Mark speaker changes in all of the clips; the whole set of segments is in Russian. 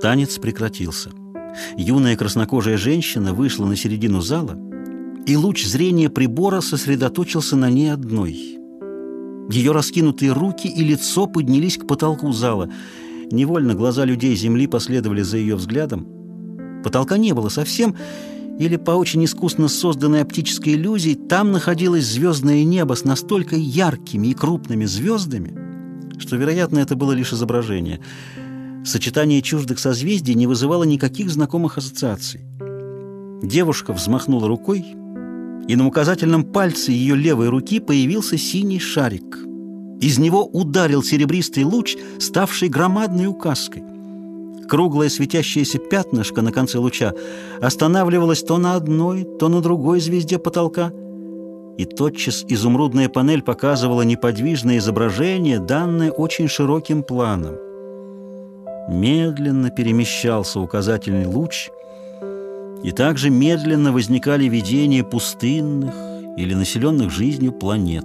Speaker 1: Танец прекратился. Юная краснокожая женщина вышла на середину зала, и луч зрения прибора сосредоточился на ней одной. Ее раскинутые руки и лицо поднялись к потолку зала. Невольно глаза людей Земли последовали за ее взглядом. Потолка не было совсем, или по очень искусно созданной оптической иллюзии там находилось звездное небо с настолько яркими и крупными звездами, что, вероятно, это было лишь изображение – Сочетание чуждых созвездий не вызывало никаких знакомых ассоциаций. Девушка взмахнула рукой, и на указательном пальце ее левой руки появился синий шарик. Из него ударил серебристый луч, ставший громадной указкой. Круглое светящееся пятнышко на конце луча останавливалось то на одной, то на другой звезде потолка, и тотчас изумрудная панель показывала неподвижное изображение, данное очень широким планом медленно перемещался указательный луч, и также медленно возникали видения пустынных или населенных жизнью планет.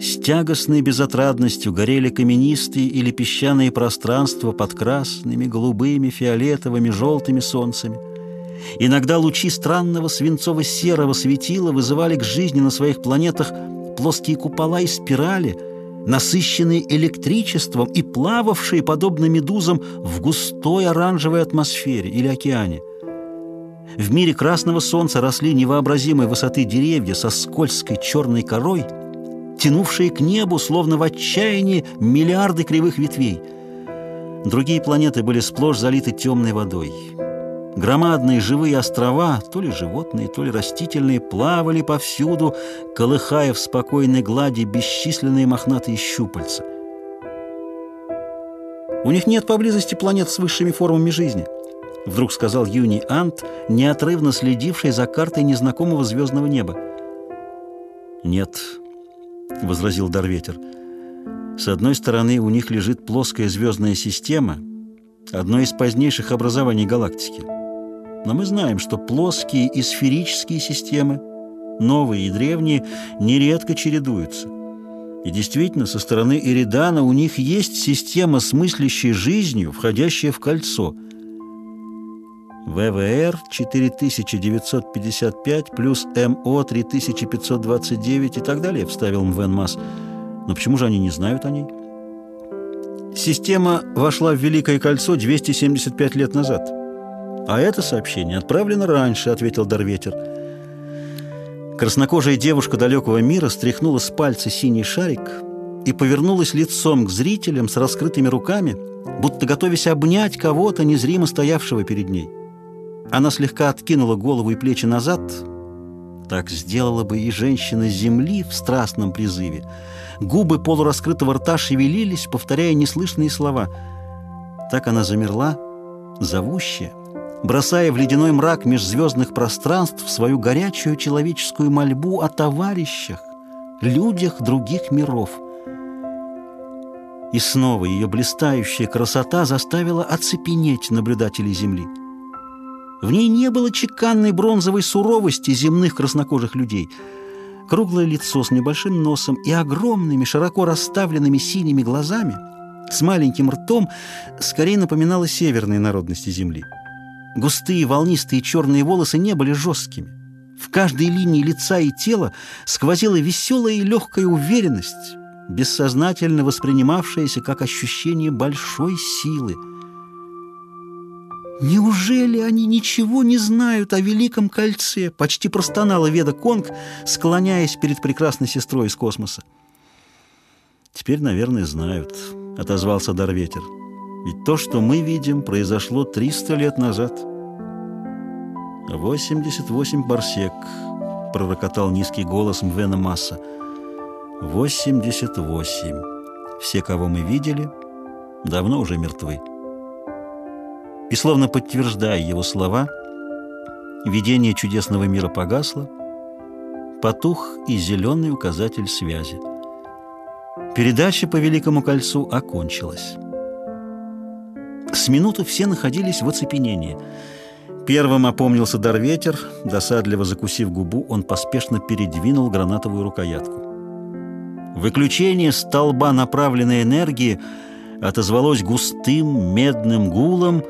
Speaker 1: С тягостной безотрадностью горели каменистые или песчаные пространства под красными, голубыми, фиолетовыми, желтыми солнцами. Иногда лучи странного свинцово-серого светила вызывали к жизни на своих планетах плоские купола и спирали – насыщенные электричеством и плававшие, подобно медузам, в густой оранжевой атмосфере или океане. В мире красного солнца росли невообразимой высоты деревья со скользкой черной корой, тянувшие к небу, словно в отчаянии, миллиарды кривых ветвей. Другие планеты были сплошь залиты темной водой. Громадные живые острова, то ли животные, то ли растительные, плавали повсюду, колыхая в спокойной глади бесчисленные мохнатые щупальца. «У них нет поблизости планет с высшими формами жизни», — вдруг сказал Юни Ант, неотрывно следивший за картой незнакомого звездного неба. «Нет», — возразил Дарветер, — «с одной стороны у них лежит плоская звездная система, одно из позднейших образований галактики». Но мы знаем, что плоские и сферические системы, новые и древние, нередко чередуются. И действительно, со стороны Эридана у них есть система с мыслящей жизнью, входящая в кольцо. ВВР 4955 плюс МО 3529 и так далее, вставил Мвен Масс. Но почему же они не знают о ней? Система вошла в Великое кольцо 275 лет назад. «А это сообщение отправлено раньше», — ответил Дарветер. Краснокожая девушка далекого мира стряхнула с пальца синий шарик и повернулась лицом к зрителям с раскрытыми руками, будто готовясь обнять кого-то, незримо стоявшего перед ней. Она слегка откинула голову и плечи назад. Так сделала бы и женщина земли в страстном призыве. Губы полураскрытого рта шевелились, повторяя неслышные слова. Так она замерла, зовущая, бросая в ледяной мрак межзвездных пространств свою горячую человеческую мольбу о товарищах, людях других миров. И снова ее блистающая красота заставила оцепенеть наблюдателей Земли. В ней не было чеканной бронзовой суровости земных краснокожих людей. Круглое лицо с небольшим носом и огромными, широко расставленными синими глазами, с маленьким ртом, скорее напоминало северные народности Земли. Густые волнистые черные волосы не были жесткими. В каждой линии лица и тела сквозила веселая и легкая уверенность, бессознательно воспринимавшаяся как ощущение большой силы. «Неужели они ничего не знают о Великом Кольце?» — почти простонала Веда Конг, склоняясь перед прекрасной сестрой из космоса. «Теперь, наверное, знают», — отозвался Дарветер. Ведь то, что мы видим, произошло 300 лет назад. 88 барсек, пророкотал низкий голос Мвена Масса. 88. Все, кого мы видели, давно уже мертвы. И словно подтверждая его слова, видение чудесного мира погасло, потух и зеленый указатель связи. Передача по Великому кольцу окончилась. С минуту все находились в оцепенении. Первым опомнился Дарветер, досадливо закусив губу, он поспешно передвинул гранатовую рукоятку. Выключение столба направленной энергии отозвалось густым медным гулом,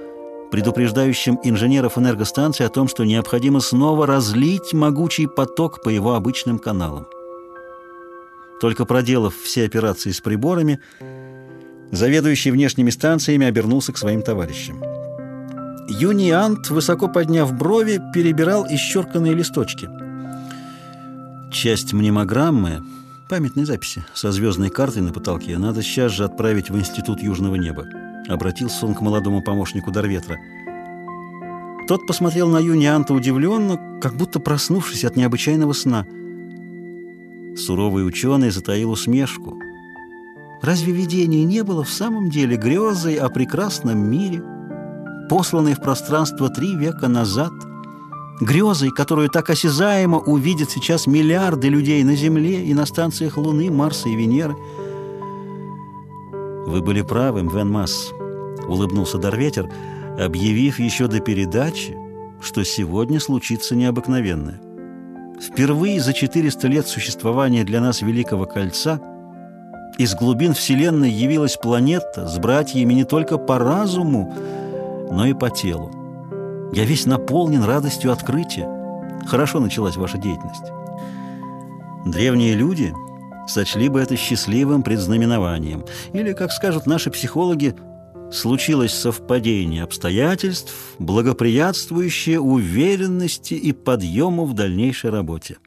Speaker 1: предупреждающим инженеров энергостанции о том, что необходимо снова разлить могучий поток по его обычным каналам. Только проделав все операции с приборами, заведующий внешними станциями обернулся к своим товарищам. Юниант, высоко подняв брови, перебирал исчерканные листочки. Часть мнемограммы, памятной записи, со звездной картой на потолке, надо сейчас же отправить в Институт Южного неба. Обратился он к молодому помощнику Дарветра. Тот посмотрел на Юнианта удивленно, как будто проснувшись от необычайного сна. Суровый ученый затаил усмешку. Разве видение не было в самом деле грезой о прекрасном мире, посланной в пространство три века назад, грезой, которую так осязаемо увидят сейчас миллиарды людей на Земле и на станциях Луны, Марса и Венеры? «Вы были правы, Вен Масс», — улыбнулся Дарветер, объявив еще до передачи, что сегодня случится необыкновенное. Впервые за 400 лет существования для нас Великого Кольца из глубин Вселенной явилась планета с братьями не только по разуму, но и по телу. Я весь наполнен радостью открытия. Хорошо началась ваша деятельность. Древние люди сочли бы это счастливым предзнаменованием. Или, как скажут наши психологи, случилось совпадение обстоятельств, благоприятствующее уверенности и подъему в дальнейшей работе.